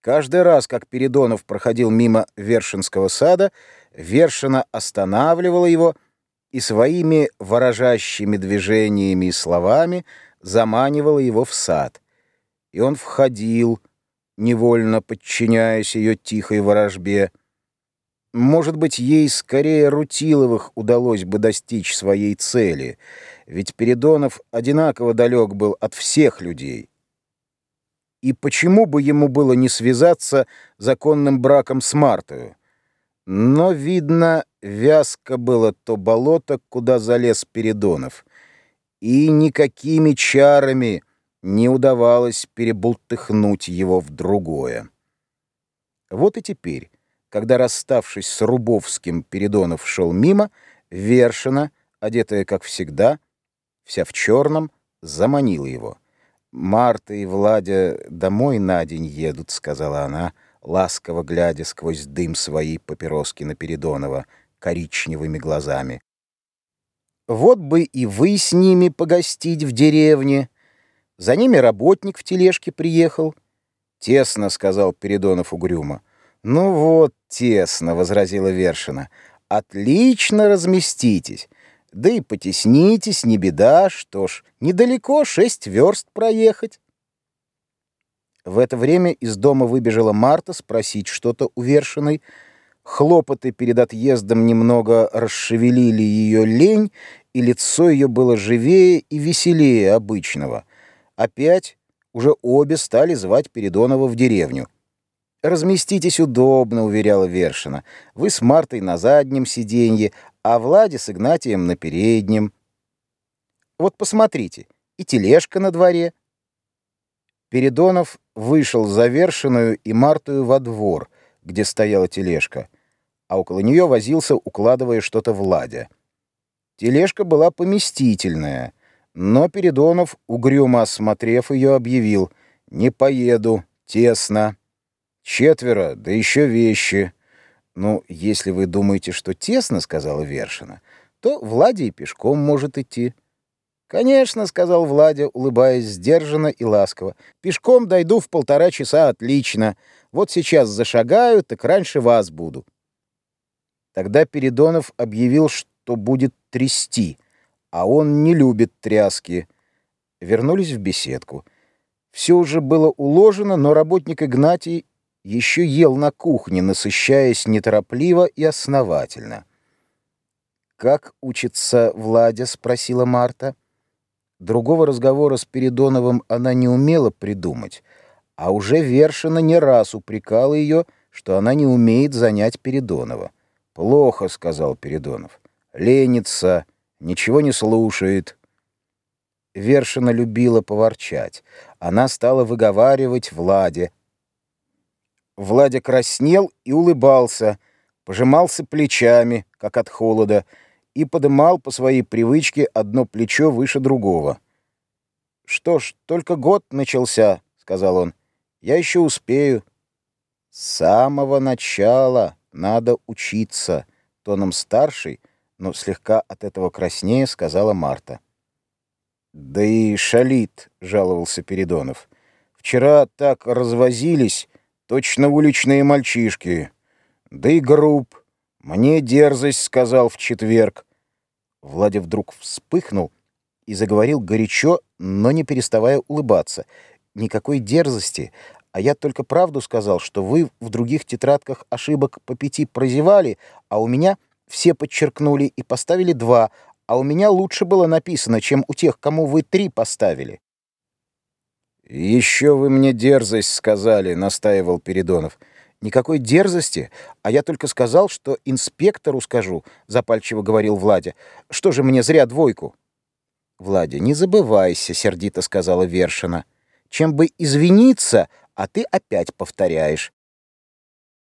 Каждый раз, как Передонов проходил мимо Вершинского сада, Вершина останавливала его и своими выражащими движениями и словами заманивала его в сад. И он входил, невольно подчиняясь ее тихой ворожбе. Может быть, ей скорее Рутиловых удалось бы достичь своей цели, ведь Передонов одинаково далек был от всех людей. И почему бы ему было не связаться законным браком с Мартою? Но, видно, вязко было то болото, куда залез Передонов, и никакими чарами не удавалось перебултыхнуть его в другое. Вот и теперь, когда, расставшись с Рубовским, Передонов шел мимо, Вершина, одетая, как всегда, вся в черном, заманила его — «Марта и Владя домой на день едут», — сказала она, ласково глядя сквозь дым своей папироски на Передонова коричневыми глазами. «Вот бы и вы с ними погостить в деревне. За ними работник в тележке приехал». «Тесно», — сказал Передонов угрюмо. «Ну вот, тесно», — возразила Вершина. «Отлично разместитесь. Да и потеснитесь, не беда, что ж, недалеко шесть верст проехать. В это время из дома выбежала Марта спросить что-то у Вершиной. Хлопоты перед отъездом немного расшевелили ее лень, и лицо ее было живее и веселее обычного. Опять уже обе стали звать Передонова в деревню. «Разместитесь удобно», — уверяла Вершина. «Вы с Мартой на заднем сиденье, а Влади с Игнатием на переднем. Вот посмотрите, и тележка на дворе». Передонов вышел за Вершиную и Мартую во двор, где стояла тележка, а около нее возился, укладывая что-то Владя. Тележка была поместительная, но Передонов, угрюмо осмотрев ее, объявил «Не поеду, тесно». Четверо, да еще вещи. Ну, если вы думаете, что тесно, — сказала Вершина, — то Владя и пешком может идти. «Конечно», — сказал Владя, улыбаясь сдержанно и ласково. «Пешком дойду в полтора часа отлично. Вот сейчас зашагаю, так раньше вас буду». Тогда Передонов объявил, что будет трясти, а он не любит тряски. Вернулись в беседку. Все уже было уложено, но работник Игнатий еще ел на кухне, насыщаясь неторопливо и основательно. «Как учится Владя?» — спросила Марта. Другого разговора с Передоновым она не умела придумать, а уже Вершина не раз упрекала ее, что она не умеет занять Передонова. «Плохо», — сказал Передонов. «Ленится, ничего не слушает». Вершина любила поворчать. Она стала выговаривать Владе, Владя краснел и улыбался, пожимался плечами, как от холода, и подымал по своей привычке одно плечо выше другого. «Что ж, только год начался», — сказал он. «Я еще успею». «С самого начала надо учиться», — тоном старший, но слегка от этого краснее сказала Марта. «Да и шалит», — жаловался Передонов. «Вчера так развозились, Точно уличные мальчишки. Да и груб. Мне дерзость сказал в четверг. Владя вдруг вспыхнул и заговорил горячо, но не переставая улыбаться. Никакой дерзости, а я только правду сказал, что вы в других тетрадках ошибок по пяти прозевали, а у меня все подчеркнули и поставили два, а у меня лучше было написано, чем у тех, кому вы три поставили. «Еще вы мне дерзость сказали», — настаивал Передонов. «Никакой дерзости, а я только сказал, что инспектору скажу», — запальчиво говорил Владя. «Что же мне зря двойку?» «Владя, не забывайся», — сердито сказала Вершина. «Чем бы извиниться, а ты опять повторяешь.